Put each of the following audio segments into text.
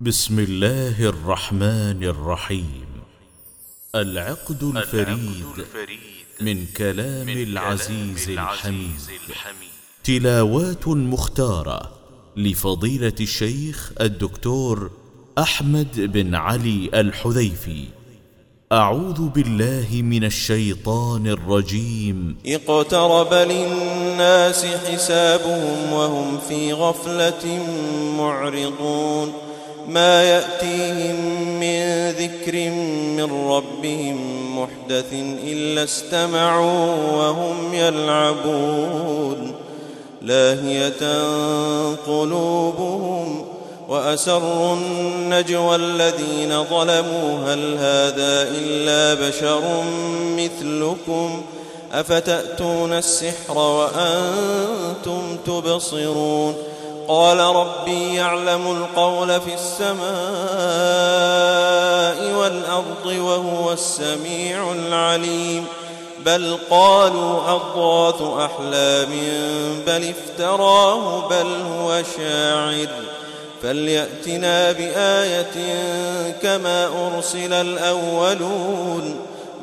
بسم الله الرحمن الرحيم. العقد الفريد من كلام العزيز الحميد. تلاوات مختارة لفضيلة الشيخ الدكتور أحمد بن علي الحذيفي. أعوذ بالله من الشيطان الرجيم. اقترب للناس حسابهم وهم في غفلة معرضون. ما يأتيهم من ذكر من ربهم محدث إلا استمعوا وهم يلعبون. لاهية قلوبهم وأسروا النجوى الذين ظلموا. هل هذا إلا بشر مثلكم؟ أفتأتون السحر وأنتم تبصرون؟ قال ربي يعلم القول في السماء والأرض وهو السميع العليم. بل قالوا أضغاث أحلام بل افتراه بل هو شاعر. فليأتنا بآية كما أرسل الأولون.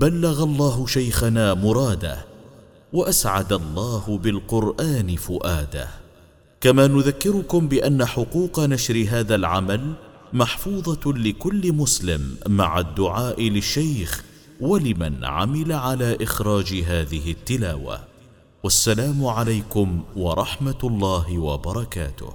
بلغ الله شيخنا مراده وأسعد الله بالقرآن فؤاده. كما نذكركم بأن حقوق نشر هذا العمل محفوظة لكل مسلم مع الدعاء للشيخ ولمن عمل على إخراج هذه التلاوة. والسلام عليكم ورحمة الله وبركاته.